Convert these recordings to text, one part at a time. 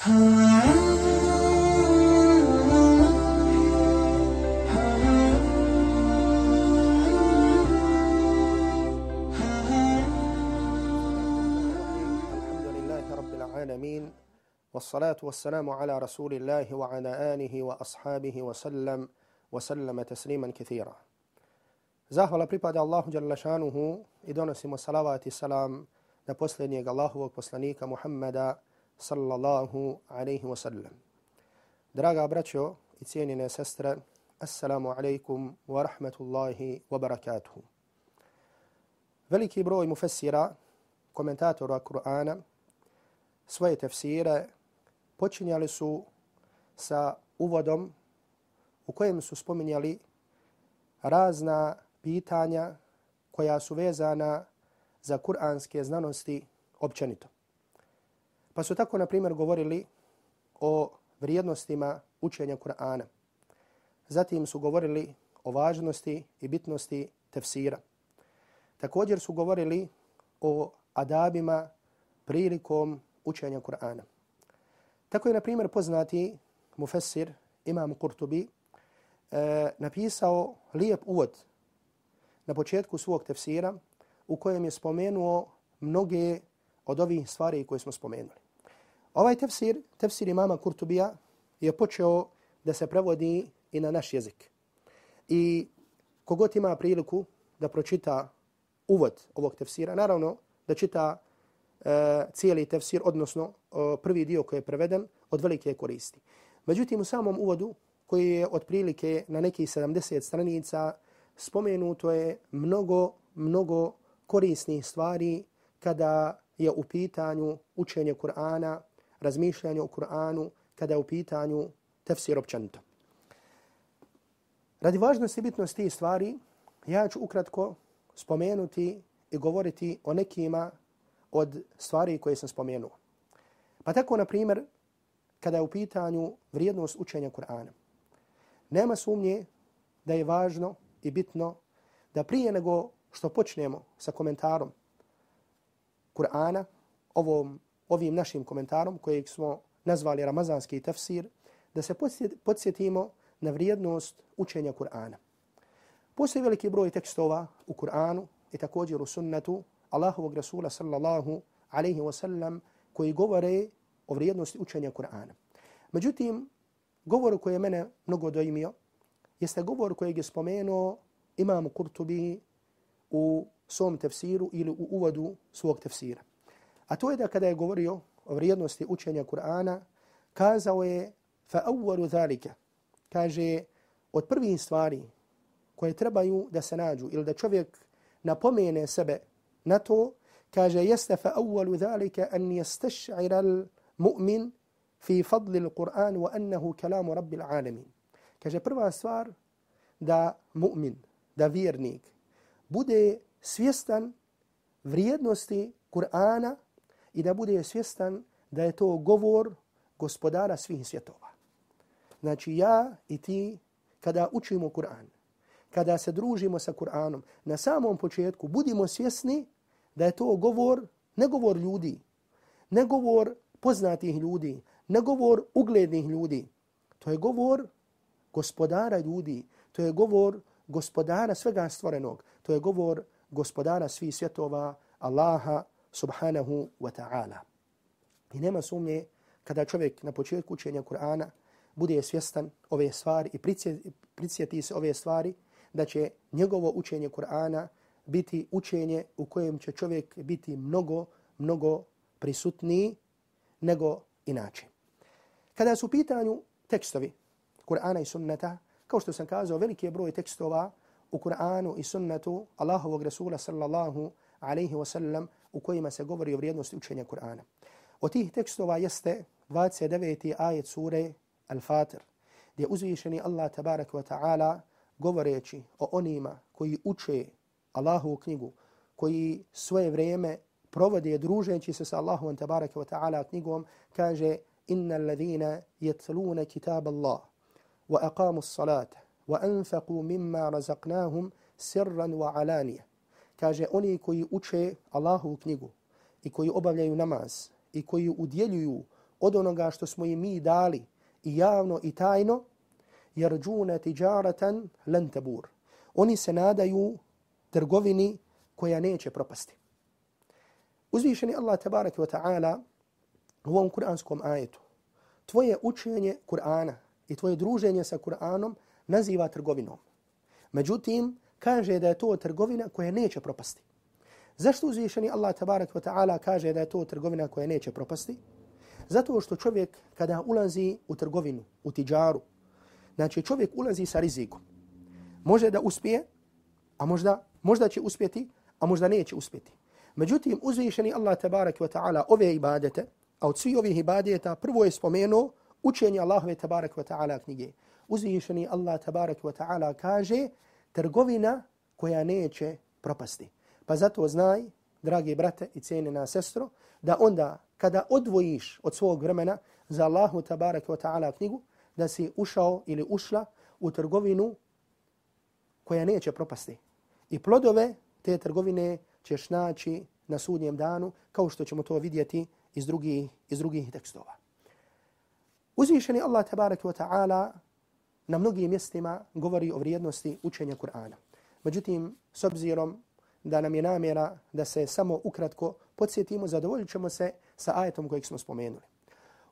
والصلاة والسلام على رسول الله وعلى آله وأصحابه وسلم وسلم تسليما كثيرا Zahvala pripada Allahu Jalla šanuhu i donosimo salavat i salam na posljednjeg Allahovog poslanika Muhammeda sallallahu alaihi wa sallam. Draga braćo i cijenine sestre, assalamu alaikum wa rahmatullahi wa barakatuhu. Veliki broj mufessira, komentatora Kur'ana, svoje tefsire počinjali su sa uvodom u kojem su spominjali razna pitanja koja su vezana za kuranske znanosti općenito. Pa su tako, na primjer, govorili o vrijednostima učenja Kur'ana. Zatim su govorili o važnosti i bitnosti tefsira. Također su govorili o adabima prilikom učenja Kur'ana. Tako je, na primjer, poznati mufessir Imam Kurtubi e, napisao lijep uvod na početku svog tefsira u kojem je spomenuo mnoge od ovih stvari koje smo spomenuli. Ovaj tefsir, tefsir imama Kurtubija, je počeo da se prevodi i na naš jezik. I kogod ima priliku da pročita uvod ovog tefsira, naravno da čita e, cijeli tefsir, odnosno e, prvi dio koji je preveden, od velike koristi. Međutim, u samom uvodu, koji je otprilike na nekih 70 stranica, spomenuto je mnogo, mnogo korisnih stvari kada je u pitanju učenje Kur'ana, razmišljanje o Kur'anu, kada je u pitanju tefsir općanito. Radi važnosti i bitnosti tih stvari, ja ću ukratko spomenuti i govoriti o nekima od stvari koje sam spomenuo. Pa tako, na primjer, kada je u pitanju vrijednost učenja Kur'ana, nema sumnje da je važno i bitno da prije nego što počnemo sa komentarom Kur'ana, ovom, ovim našim komentarom kojeg smo nazvali Ramazanski tafsir, da se podsjetimo na vrijednost učenja Kur'ana. Postoji veliki broj tekstova u Kur'anu i također u sunnetu Allahovog Rasula sallallahu alaihi wa sallam koji govore o vrijednosti učenja Kur'ana. Međutim, govor koji je mene mnogo dojmio jeste govor kojeg je spomenuo imam Kurtubi u svom tefsiru ili u uvodu svog tefsira. A to je da kada je govorio o vrijednosti učenja Kur'ana, kazao je awwalu zalika kaže od prvih stvari koje trebaju da se nađu ili da čovjek napomene sebe na to, kaže jeste fa awwalu zalika an yastash'ira al-mu'min fi fadli al-Qur'an wa annahu kalamu rabbil alamin. Kaže prva stvar da mu'min, da vjernik bude svjestan vrijednosti Kur'ana i da bude svjestan da je to govor gospodara svih svjetova. Znači ja i ti kada učimo Kur'an, kada se družimo sa Kur'anom, na samom početku budimo svjesni da je to govor, ne govor ljudi, ne govor poznatih ljudi, ne govor uglednih ljudi. To je govor gospodara ljudi. To je govor gospodara svega stvorenog. To je govor gospodara svih svjetova, Allaha subhanahu wa ta'ala. I nema sumnje kada čovjek na početku učenja Kur'ana bude svjestan ove stvari i pricijeti se ove stvari, da će njegovo učenje Kur'ana biti učenje u kojem će čovjek biti mnogo, mnogo prisutniji nego inače. Kada su pitanju tekstovi Kur'ana i sunnata, kao što sam kazao, veliki je broj tekstova u Kur'anu i sunnatu Allahovog Rasula sallallahu alaihi wa sallam u kojima se govori o vrijednosti učenja Kur'ana. Od tih tekstova jeste 29. ajet sure Al-Fatir, gdje uzvišeni Allah tabarak wa ta'ala govoreći o onima koji uče Allahovu knjigu, koji svoje vrijeme provode druženći se sa Allahom tabarak wa ta'ala knjigom, kaže إن الذين يتلون كتاب الله وأقاموا الصلاة وأنفقوا مما رزقناهم سرا وعلانية kaže oni koji uče Allahovu knjigu i koji obavljaju namaz i koji udjeljuju od onoga što smo im mi dali i javno i tajno, jer tijaratan lan tabur. Oni se nadaju trgovini koja neće propasti. Uzvišeni Allah tabarak wa ta'ala u ovom kuranskom ajetu tvoje učenje Kur'ana i tvoje druženje sa Kur'anom naziva trgovinom. Međutim, kaže da je to trgovina koja neće propasti. Zašto uzvišeni Allah tabarak wa ta'ala kaže da je to trgovina koja neće propasti? Zato što čovjek kada ulazi u trgovinu, u tiđaru, znači čovjek ulazi sa rizikom. Može da uspije, a možda, možda će uspjeti, a možda neće uspjeti. Međutim, uzvišeni Allah tabarak wa ta'ala ove ibadete, a od svih ovih ibadeta prvo je spomenuo učenje Allahove tabarak wa ta'ala knjige. Uzvišeni Allah tabarak wa ta'ala kaže trgovina koja neće propasti. Pa zato znaj, dragi brate i cijenjena sestro, da onda kada odvojiš od svog vremena za Allahu tabarak wa ta'ala knjigu, da si ušao ili ušla u trgovinu koja neće propasti. I plodove te trgovine ćeš naći na sudnjem danu, kao što ćemo to vidjeti iz drugih, iz drugih tekstova. Uzvišeni Allah tabarak wa ta'ala na mnogim mjestima govori o vrijednosti učenja Kur'ana. Međutim, s obzirom da nam je namjera da se samo ukratko podsjetimo, zadovoljit ćemo se sa ajetom kojeg smo spomenuli.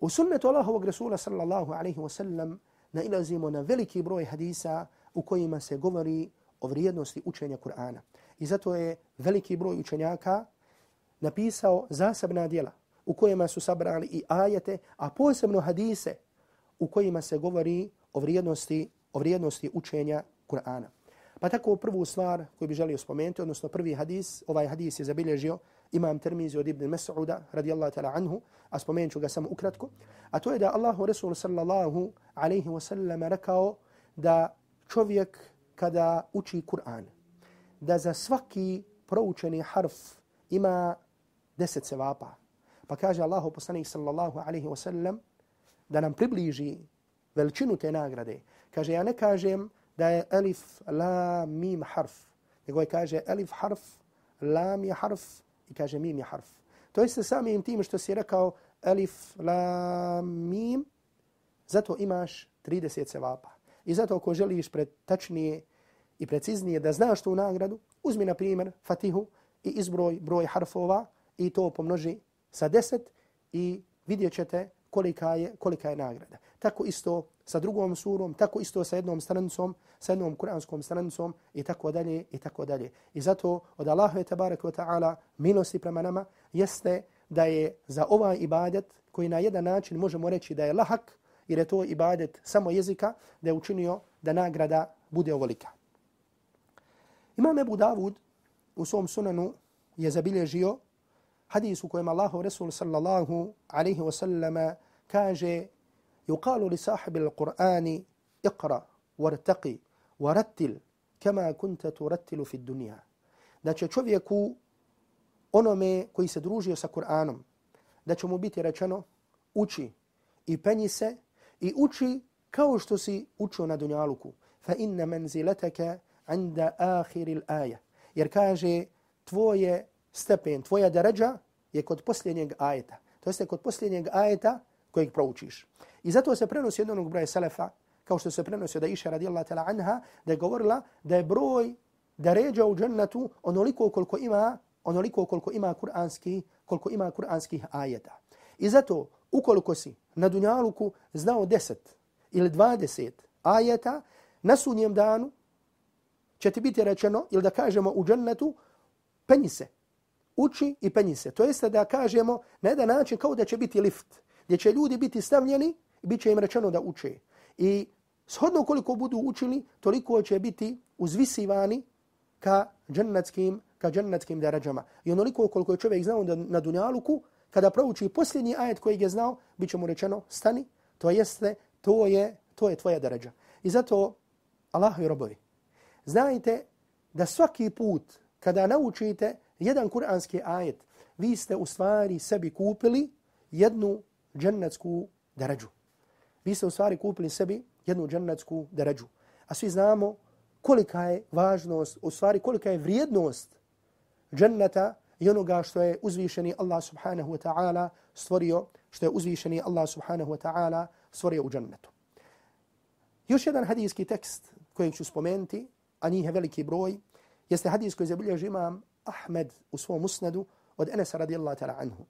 U sunnetu Allahovog Rasula sallallahu alaihi wa sallam nailazimo na veliki broj hadisa u kojima se govori o vrijednosti učenja Kur'ana. I zato je veliki broj učenjaka napisao zasebna dijela u kojima su sabrali i ajete, a posebno hadise u kojima se govori o vrijednosti, o vrijednosti učenja Kur'ana. Pa tako prvu stvar koju bi želio spomenuti, odnosno prvi hadis, ovaj hadis je zabilježio imam termizi od Ibn Mas'uda radijallahu ta'ala anhu, a spomenut ću ga samo ukratko, a to je da Allahu Resul sallallahu alaihi wa sallam rekao da čovjek kada uči Kur'an, da za svaki proučeni harf ima deset sevapa. Pa kaže Allahu poslanik sallallahu alaihi wa sallam da nam približi veličinu te nagrade. Kaže, ja ne kažem da je elif, la, mim, harf. Nego je kaže elif harf, lam je harf i kaže mim je harf. To jeste samim tim što si rekao elif, lam, mim, zato imaš 30 sevapa. I zato ako želiš tačnije i preciznije da znaš tu nagradu, uzmi na primjer fatihu i izbroj broj harfova i to pomnoži sa 10 i vidjet ćete kolika je, kolika je nagrada. Tako isto sa drugom surom, tako isto sa jednom stranicom, sa jednom kuranskom stranicom i tako dalje i tako dalje. I zato od Allaha je tabarak wa ta'ala milosti prema nama jeste da je za ovaj ibadet koji na jedan način možemo reći da je lahak jer je to ibadet samo jezika da je učinio da nagrada bude ovolika. Imam Ebu Davud u svom sunanu je zabilježio hadis u kojem Allahu Resul sallallahu alaihi wa sallama kaže يقال لصاحب القرآن اقرأ وارتقي ورتل كما كنت ترتل في الدنيا da će čovjeku onome koji se družio sa Kur'anom, da će mu biti rečeno uči i penji se i uči kao što si učio na dunjaluku. Fa inna manzilataka inda akhiril aya. Jer kaže tvoje stepen, tvoja daraja je kod posljednjeg ajeta. To jeste kod posljednjeg ajeta kojeg proučiš. I zato se prenosi od onog broja selefa, kao što se prenosi da iša radijallahu ta'la anha, da je govorila da je broj da ređa u džennetu onoliko koliko ima onoliko koliko ima kuranski koliko ima kuranskih ajeta. I zato ukoliko si na dunjaluku znao 10 ili 20 ajeta, na sudnjem danu će ti biti rečeno, ili da kažemo u džennetu, penji se, uči i penji se. To jeste da kažemo na jedan način kao da će biti lift, gdje će ljudi biti stavljeni i bit će im rečeno da uče. I shodno koliko budu učili, toliko će biti uzvisivani ka džennetskim, ka džennetskim darađama. I onoliko koliko je čovjek znao na dunjaluku, kada prouči posljednji ajet koji je znao, bit će mu rečeno stani, to jeste, to je, to je tvoja darađa. I zato, Allahu i robovi, znajte da svaki put kada naučite jedan kuranski ajet, vi ste u stvari sebi kupili jednu džennetsku deređu. Vi ste u stvari kupili sebi jednu džennetsku deređu. A svi znamo kolika je važnost, u stvari kolika je vrijednost dženneta i onoga što je uzvišeni Allah subhanahu wa ta'ala stvorio, što je uzvišeni Allah subhanahu wa ta'ala stvorio u džennetu. Još jedan hadijski tekst koji ću spomenuti, a njih je veliki broj, jeste hadijs koji zabilježi imam Ahmed u svom musnadu od Enesa radijallahu ta'ala anhu.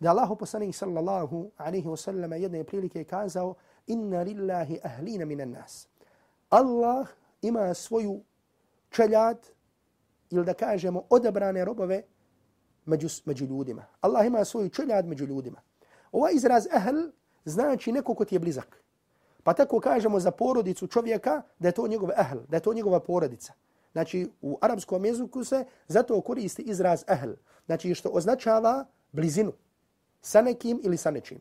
Da Allahu poslanik sallallahu alaihi wasallam jedne prilike kazao inna lillahi ahlina minan nas. Allah ima svoju čeljad ili da kažemo odabrane robove među, među ljudima. Allah ima svoju čeljad među ljudima. Ovaj izraz ahl znači neko ko ti je blizak. Pa tako kažemo za porodicu čovjeka da je to njegov ahl, da je to njegova porodica. Znači u arapskom jeziku se zato koristi izraz ahl. Znači što označava blizinu sa nekim ili sa nečim.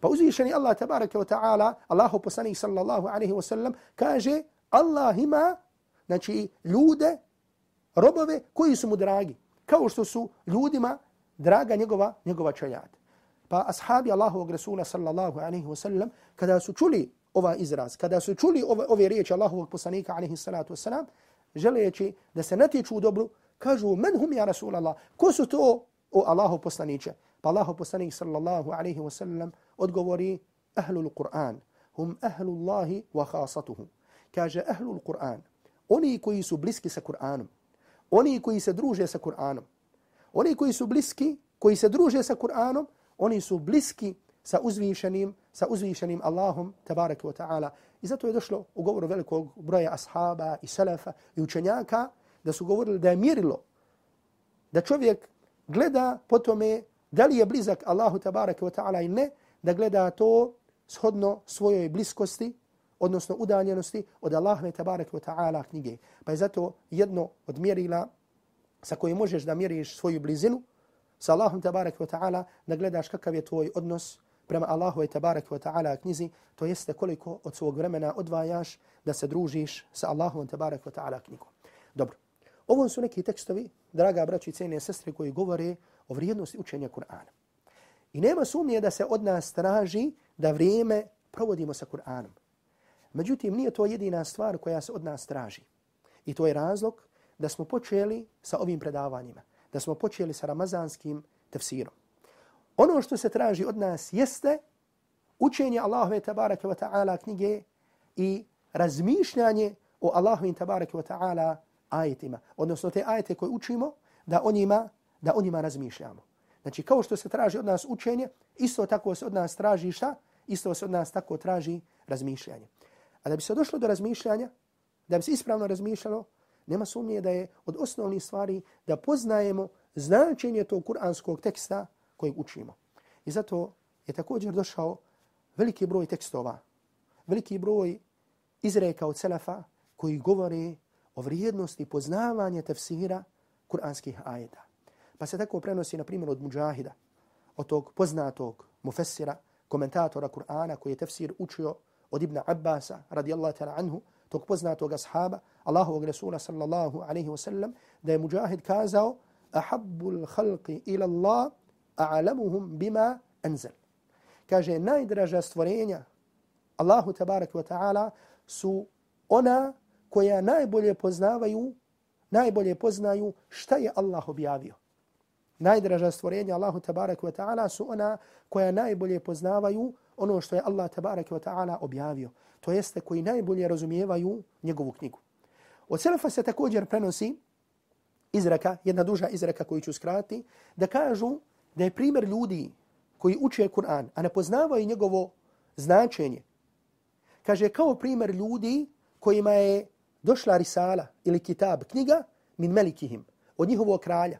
Pa uzvišeni Allah tabaraka wa ta'ala, Allahu poslanih sallallahu alaihi wa sallam, kaže Allah ima znači, ljude, robove koji su mu dragi. Kao što su ljudima draga njegova, njegova čeljad. Pa ashabi Allahovog Rasula sallallahu alaihi wa sallam, kada su čuli ova izraz, kada su čuli ove, ove riječi Allahovog poslanika alaihi salatu wa sallam, želeći da se natječu u dobru, kažu, men hum ja Rasulallah, ko su to o Allahov poslaniće? Pa Allah poslanik sallallahu alaihi wa sallam odgovori, ahlul Qur'an, hum ahlullahi wa khasatuhu. Kaže, ahlul Qur'an, oni koji su bliski sa Kur'anom, oni koji se druže sa Kur'anom, oni koji su bliski, koji se druže sa Kur'anom, oni su bliski sa uzvišenim, sa uzvišenim Allahom, tabaraka wa ta'ala. I zato je došlo u govoru velikog broja ashaba i selefa i učenjaka da su govorili da je mirilo da čovjek gleda po tome da li je blizak Allahu tabaraka wa ta'ala i ne, da gleda to shodno svojoj bliskosti, odnosno udaljenosti od Allahove tabaraka wa ta'ala knjige. Pa je zato jedno od mjerila sa kojim možeš da mjeriš svoju blizinu sa Allahom tabaraka wa ta'ala, da gledaš kakav je tvoj odnos prema Allahu i tabaraka wa ta'ala knjizi, to jeste koliko od svog vremena odvajaš da se družiš sa Allahom tabaraka wa ta'ala knjigom. Dobro. Ovo su neki tekstovi, draga braći i cijene sestre, koji govore o vrijednosti učenja Kur'ana. I nema sumnje da se od nas traži da vrijeme provodimo sa Kur'anom. Međutim, nije to jedina stvar koja se od nas traži. I to je razlog da smo počeli sa ovim predavanjima, da smo počeli sa ramazanskim tefsirom. Ono što se traži od nas jeste učenje Allahove tabaraka wa ta'ala knjige i razmišljanje o Allahovim tabaraka wa ta'ala ajetima. Odnosno te ajete koje učimo, da o njima, da o njima razmišljamo. Znači, kao što se traži od nas učenje, isto tako se od nas traži šta? Isto se od nas tako traži razmišljanje. A da bi se došlo do razmišljanja, da bi se ispravno razmišljalo, nema sumnje da je od osnovnih stvari da poznajemo značenje tog kuranskog teksta kojeg učimo. I zato je također došao veliki broj tekstova, veliki broj izreka od selafa koji govore o vrijednosti poznavanja tefsira kuranskih ajeta. Pa se tako prenosi, na primjer, od Mujahida, od tog poznatog mufessira, komentatora Kur'ana koji je tefsir učio od Ibn Abbasa radijallahu ta'ala anhu, tog poznatog ashaba, Allahovog Resula sallallahu alaihi wasallam, da je Mujahid kazao ahabbul khalqi ila Allah a'lamuhum bima anzal. Kaže, najdraža stvorenja Allahu tabarak wa ta'ala su ona koja najbolje poznavaju, najbolje poznaju šta je Allah objavio. Najdraža stvorenja Allahu tabaraka wa ta'ala su ona koja najbolje poznavaju ono što je Allah tabaraka wa ta'ala objavio. To jeste koji najbolje razumijevaju njegovu knjigu. Od selefa se također prenosi izreka, jedna duža izreka koju ću skrati, da kažu da je primjer ljudi koji uče Kur'an, a ne poznavaju njegovo značenje, kaže kao primjer ljudi kojima je došla risala ili kitab, knjiga, min melikihim, od njihovog kralja.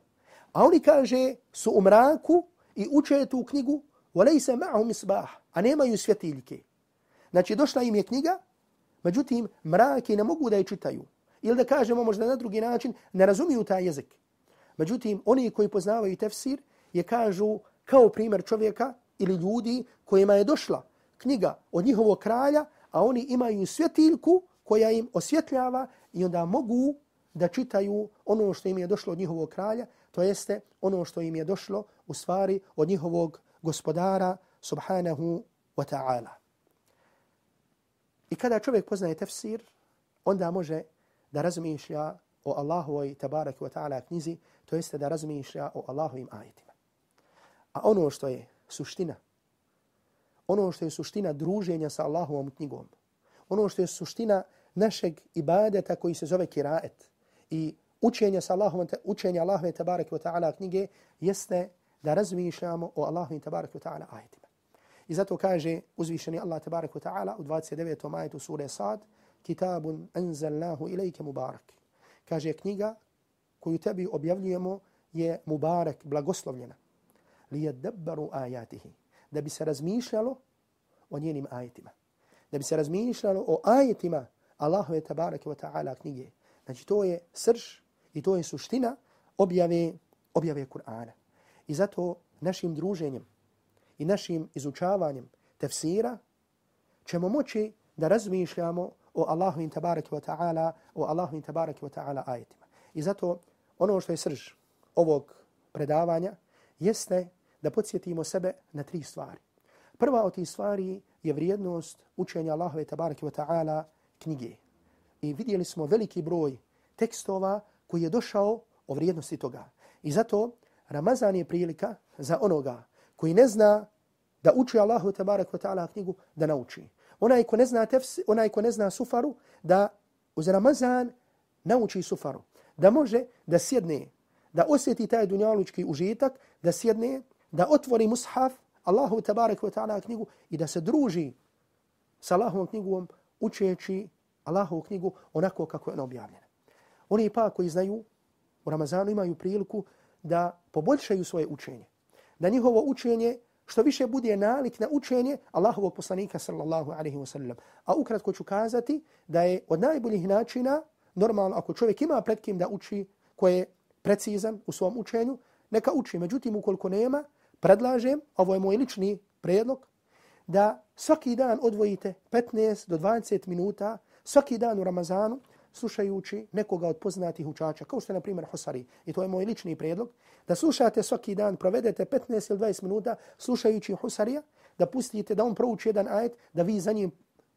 A oni kaže su u mraku i uče tu knjigu وَلَيْسَ مَعْهُ مِصْبَاحِ A nemaju svjetiljke. Znači, došla im je knjiga, međutim, mraki ne mogu da je čitaju. Ili da kažemo možda na drugi način, ne razumiju taj jezik. Međutim, oni koji poznavaju tefsir, je kažu kao primjer čovjeka ili ljudi kojima je došla knjiga od njihovog kralja, a oni imaju svjetiljku koja im osvjetljava i onda mogu da čitaju ono što im je došlo od njihovog kralja, to jeste ono što im je došlo u stvari od njihovog gospodara subhanahu wa ta'ala. I kada čovjek poznaje tefsir, onda može da razmišlja o Allahovoj tabarak wa ta'ala knjizi, to jeste da razmišlja o Allahovim ajetima. A ono što je suština ono što je suština druženja sa Allahovom knjigom, ono što je suština našeg ibadeta koji se zove kiraet i učenje, sa Allahom, učenje Allahove tabaraka wa ta'ala knjige jeste da razmišljamo o Allahovim tabaraka wa ta'ala ajetima. I zato kaže uzvišeni Allah tabaraka wa ta'ala u 29. majetu sure Sad kitabun anzalnahu ilajke mubarak. Kaže knjiga koju tebi objavljujemo je mubarak, blagoslovljena. Li yadabbaru ajatihi. Da bi se razmišljalo o njenim ajetima. Da bi se razmišljalo o ajetima Allahove tabaraka wa ta'ala knjige. Znači to je srž i to je suština objave, objave Kur'ana. I zato našim druženjem i našim izučavanjem tefsira ćemo moći da razmišljamo o Allahu in tabaraka wa ta'ala, o Allahu in tabaraka wa ta'ala ajetima. I zato ono što je srž ovog predavanja jeste da podsjetimo sebe na tri stvari. Prva od tih stvari je vrijednost učenja Allahove tabaraka wa ta'ala knjige. I vidjeli smo veliki broj tekstova koji je došao o vrijednosti toga. I zato Ramazan je prilika za onoga koji ne zna da uči Allahu tabarak wa ta'ala knjigu, da nauči. Onaj ko ne zna tefs, onaj ko ne zna sufaru, da uz Ramazan nauči sufaru. Da može da sjedne, da osjeti taj dunjalučki užitak, da sjedne, da otvori mushaf Allahu tabarak wa ta'ala knjigu i da se druži sa Allahovom knjigom učeći Allahovu knjigu onako kako je ona objavljena. Oni pa koji znaju u Ramazanu imaju priliku da poboljšaju svoje učenje. Da njihovo učenje što više bude nalik na učenje Allahovog poslanika sallallahu alaihi wasallam. A ukratko ću kazati da je od najboljih načina, normalno ako čovjek ima pred kim da uči koje je precizan u svom učenju, neka uči. Međutim, ukoliko nema, predlažem, ovo je moj lični predlog, da svaki dan odvojite 15 do 20 minuta, svaki dan u Ramazanu, slušajući nekoga od poznatih učača, kao što je, na primjer, Hosari. I to je moj lični predlog. Da slušate svaki dan, provedete 15 ili 20 minuta slušajući Hosarija, da pustite da on prouči jedan ajet, da vi za njim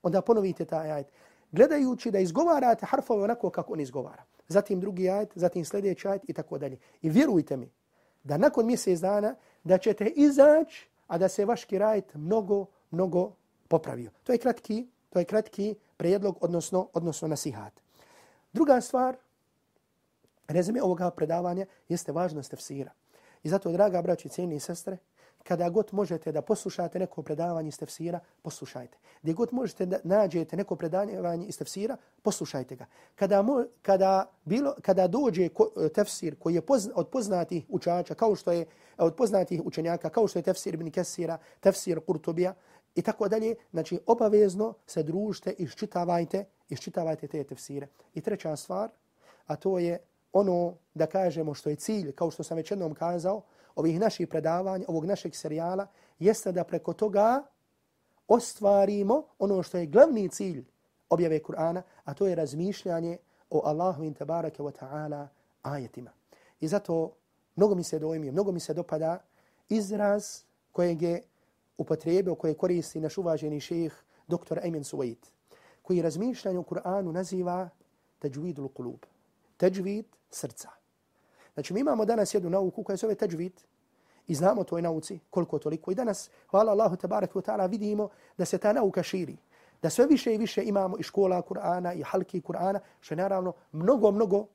onda ponovite taj ajet. Gledajući da izgovarate harfove onako kako on izgovara. Zatim drugi ajet, zatim sljedeći ajet i tako dalje. I vjerujte mi da nakon mjesec dana da ćete izaći, a da se vaš kirajet mnogo, mnogo popravio. To je kratki, to je kratki prijedlog, odnosno, odnosno nasihat. Druga stvar, rezime ovoga predavanja, jeste važnost tefsira. I zato, draga braći, cijeni i sestre, kada god možete da poslušate neko predavanje iz tefsira, poslušajte. Gdje god možete da nađete neko predavanje iz tefsira, poslušajte ga. Kada, mo, kada, bilo, kada dođe ko, tefsir koji je pozna, od poznatih učača, kao što je od poznatih učenjaka, kao što je tefsir ibn Kesira, tefsir Kurtubija i tako dalje, znači obavezno se družite i ščitavajte iščitavajte te tefsire. I treća stvar, a to je ono da kažemo što je cilj, kao što sam već jednom kazao, ovih naših predavanja, ovog našeg serijala, jeste da preko toga ostvarimo ono što je glavni cilj objave Kur'ana, a to je razmišljanje o Allahu in tabaraka wa ta'ala ajetima. I zato mnogo mi se dojmi, mnogo mi se dopada izraz kojeg je upotrebio, koje koristi naš uvaženi ših, dr. Emin Suwaid koji razmišljanje u Kur'anu naziva tajvidul kulub. teđvid srca. Znači mi imamo danas jednu nauku koja se zove teđvid i znamo toj nauci koliko toliko. I danas, hvala Allahu tabaraka wa ta'ala, vidimo da se ta nauka širi. Da sve više i više imamo i škola Kur'ana i halki Kur'ana, što je naravno mnogo, mnogo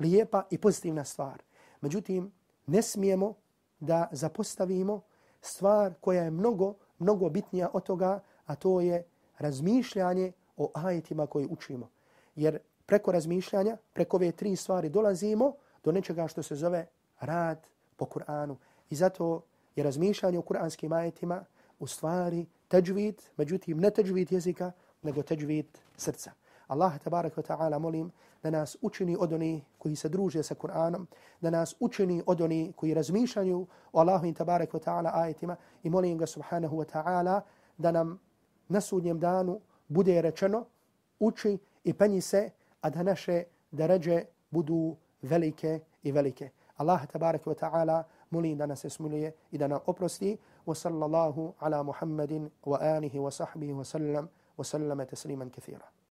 lijepa i pozitivna stvar. Međutim, ne smijemo da zapostavimo stvar koja je mnogo, mnogo bitnija od toga, a to je razmišljanje o ajetima koje učimo. Jer preko razmišljanja, preko ove tri stvari dolazimo do nečega što se zove rad po Kur'anu. I zato je razmišljanje o kur'anskim ajetima u stvari teđvid, međutim ne teđvid jezika, nego teđvid srca. Allah tabarak wa ta'ala molim da nas učini od oni koji se druže sa Kur'anom, da nas učini od oni koji razmišljaju o Allahu in tabarak wa ta'ala ajetima i molim ga subhanahu wa ta'ala da nam na sudnjem danu bude rečeno, uči i penji se, a da naše deređe budu velike i velike. Allah tabarak wa ta'ala molim da nas smiluje i da nam oprosti. Wa sallallahu ala Muhammedin wa alihi wa sahbihi wa sallam wa sallama tasliman kathira.